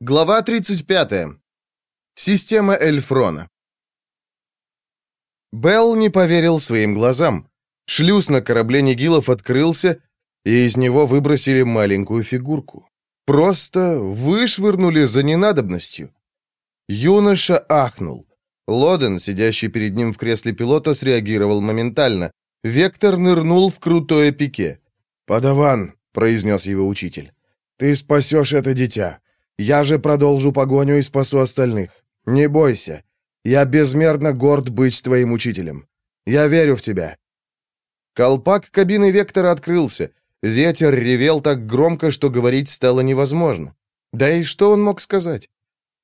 Глава 35. Система Эльфрона. Белл не поверил своим глазам. Шлюз на корабле Нигилов открылся, и из него выбросили маленькую фигурку. Просто вышвырнули за ненадобностью. Юноша ахнул. Лоден, сидящий перед ним в кресле пилота, среагировал моментально. Вектор нырнул в крутое пике. «Подаван», — произнес его учитель, — «ты спасешь это дитя. Я же продолжу погоню и спасу остальных. Не бойся. Я безмерно горд быть твоим учителем. Я верю в тебя». Колпак кабины Вектора открылся. Ветер ревел так громко, что говорить стало невозможно. Да и что он мог сказать?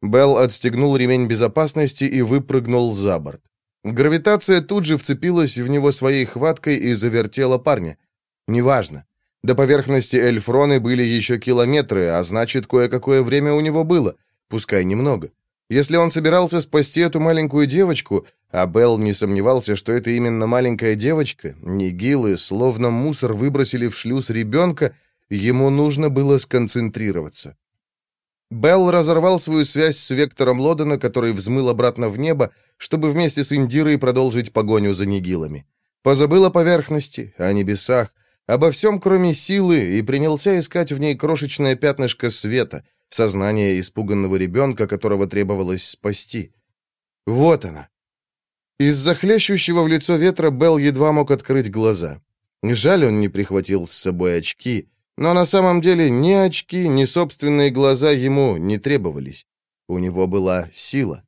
Белл отстегнул ремень безопасности и выпрыгнул за борт. Гравитация тут же вцепилась в него своей хваткой и завертела парня. Неважно. До поверхности Эльфроны были еще километры, а значит, кое-какое время у него было, пускай немного. Если он собирался спасти эту маленькую девочку, а Белл не сомневался, что это именно маленькая девочка, Нигилы, словно мусор, выбросили в шлюз ребенка, ему нужно было сконцентрироваться. Белл разорвал свою связь с Вектором Лодена, который взмыл обратно в небо, чтобы вместе с Индирой продолжить погоню за Нигилами. Позабыл о поверхности, о небесах, обо всем, кроме силы, и принялся искать в ней крошечное пятнышко света, сознание испуганного ребенка, которого требовалось спасти. Вот она. Из-за хлещущего в лицо ветра Белл едва мог открыть глаза. Жаль, он не прихватил с собой очки, но на самом деле ни очки, ни собственные глаза ему не требовались. У него была сила.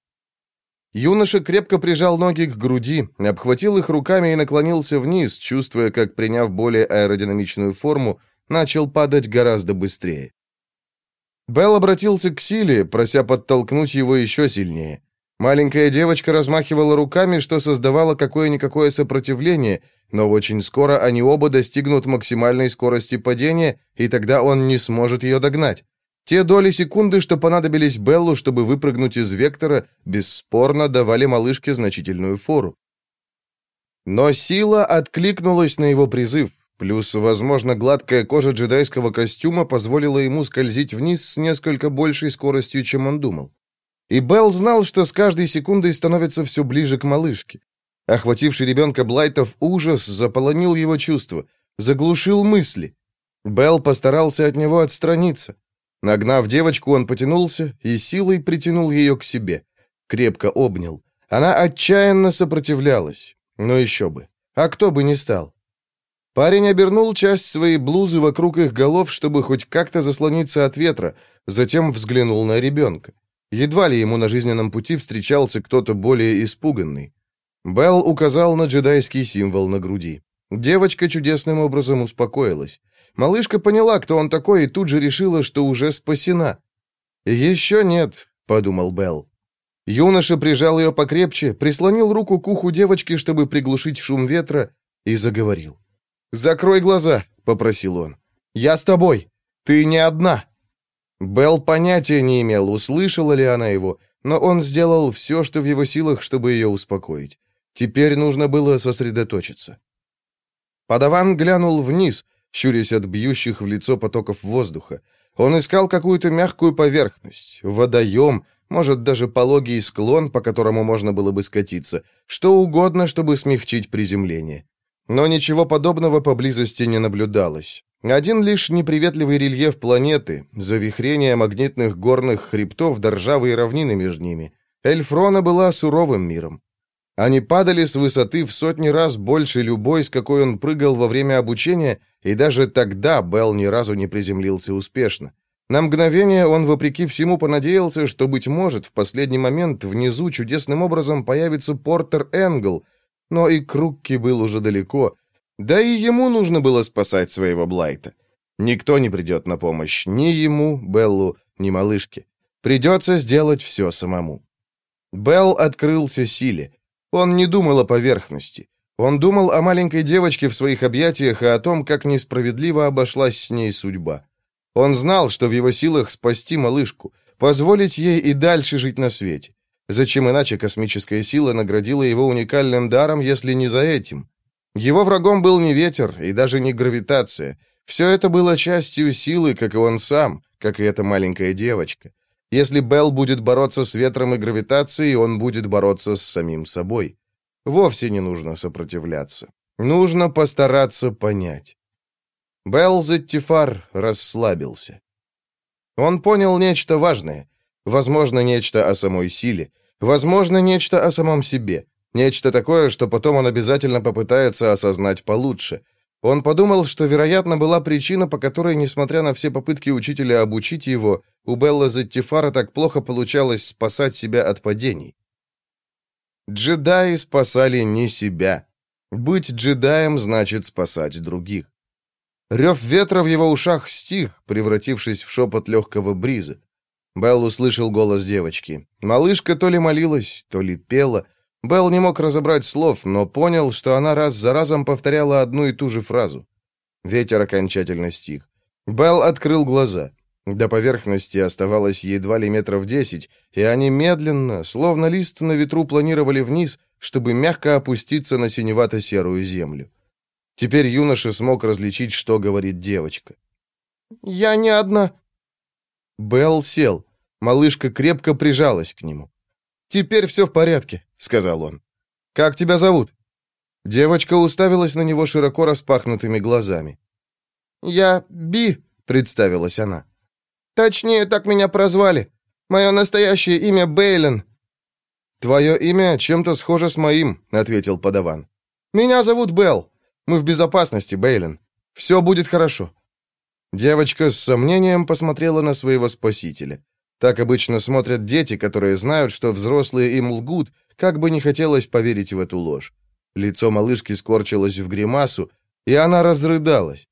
Юноша крепко прижал ноги к груди, обхватил их руками и наклонился вниз, чувствуя, как, приняв более аэродинамичную форму, начал падать гораздо быстрее. Белл обратился к силе, прося подтолкнуть его еще сильнее. Маленькая девочка размахивала руками, что создавало какое-никакое сопротивление, но очень скоро они оба достигнут максимальной скорости падения, и тогда он не сможет ее догнать. Те доли секунды, что понадобились Беллу, чтобы выпрыгнуть из вектора, бесспорно давали малышке значительную фору. Но сила откликнулась на его призыв, плюс, возможно, гладкая кожа джедайского костюма позволила ему скользить вниз с несколько большей скоростью, чем он думал. И Белл знал, что с каждой секундой становится все ближе к малышке. Охвативший ребенка Блайтов ужас заполонил его чувства, заглушил мысли. Белл постарался от него отстраниться. Нагнав девочку, он потянулся и силой притянул ее к себе. Крепко обнял. Она отчаянно сопротивлялась. Но еще бы. А кто бы не стал? Парень обернул часть своей блузы вокруг их голов, чтобы хоть как-то заслониться от ветра, затем взглянул на ребенка. Едва ли ему на жизненном пути встречался кто-то более испуганный. Белл указал на джедайский символ на груди. Девочка чудесным образом успокоилась. Малышка поняла, кто он такой, и тут же решила, что уже спасена. «Еще нет», — подумал Белл. Юноша прижал ее покрепче, прислонил руку к уху девочки, чтобы приглушить шум ветра, и заговорил. «Закрой глаза», — попросил он. «Я с тобой. Ты не одна». Белл понятия не имел, услышала ли она его, но он сделал все, что в его силах, чтобы ее успокоить. Теперь нужно было сосредоточиться. Подаван глянул вниз, щурясь от бьющих в лицо потоков воздуха. Он искал какую-то мягкую поверхность, водоем, может, даже пологий склон, по которому можно было бы скатиться, что угодно, чтобы смягчить приземление. Но ничего подобного поблизости не наблюдалось. Один лишь неприветливый рельеф планеты, завихрение магнитных горных хребтов до ржавые равнины между ними. Эльфрона была суровым миром. Они падали с высоты в сотни раз больше любой, с какой он прыгал во время обучения, и даже тогда Белл ни разу не приземлился успешно. На мгновение он, вопреки всему, понадеялся, что, быть может, в последний момент внизу чудесным образом появится Портер Энгл, но и Крукки был уже далеко, да и ему нужно было спасать своего Блайта. Никто не придет на помощь, ни ему, Беллу, ни малышке. Придется сделать все самому. Белл открылся силе. Он не думал о поверхности. Он думал о маленькой девочке в своих объятиях и о том, как несправедливо обошлась с ней судьба. Он знал, что в его силах спасти малышку, позволить ей и дальше жить на свете. Зачем иначе космическая сила наградила его уникальным даром, если не за этим? Его врагом был не ветер и даже не гравитация. Все это было частью силы, как и он сам, как и эта маленькая девочка. Если Белл будет бороться с ветром и гравитацией, он будет бороться с самим собой. Вовсе не нужно сопротивляться. Нужно постараться понять. Белл Зеттифар расслабился. Он понял нечто важное. Возможно, нечто о самой силе. Возможно, нечто о самом себе. Нечто такое, что потом он обязательно попытается осознать получше. Он подумал, что, вероятно, была причина, по которой, несмотря на все попытки учителя обучить его, у Белла Зеттифара так плохо получалось спасать себя от падений. Джедаи спасали не себя. Быть джедаем значит спасать других. Рев ветра в его ушах стих, превратившись в шепот легкого бриза. Белл услышал голос девочки. Малышка то ли молилась, то ли пела. Белл не мог разобрать слов, но понял, что она раз за разом повторяла одну и ту же фразу. Ветер окончательно стих. Белл открыл глаза. До поверхности оставалось едва ли метров десять, и они медленно, словно лист на ветру, планировали вниз, чтобы мягко опуститься на синевато-серую землю. Теперь юноша смог различить, что говорит девочка. «Я не одна». Белл сел. Малышка крепко прижалась к нему. «Теперь все в порядке», — сказал он. «Как тебя зовут?» Девочка уставилась на него широко распахнутыми глазами. «Я Би», — представилась она. «Точнее, так меня прозвали. Мое настоящее имя Бейлен». «Твое имя чем-то схоже с моим», — ответил подаван. «Меня зовут Белл. Мы в безопасности, Бейлен. Все будет хорошо». Девочка с сомнением посмотрела на своего спасителя. Так обычно смотрят дети, которые знают, что взрослые им лгут, как бы не хотелось поверить в эту ложь. Лицо малышки скорчилось в гримасу, и она разрыдалась.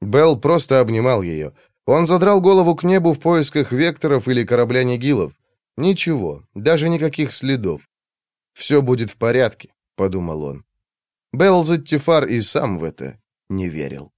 Белл просто обнимал ее. Он задрал голову к небу в поисках векторов или корабля Нигилов. Ничего, даже никаких следов. «Все будет в порядке», — подумал он. Белл Заттифар и сам в это не верил.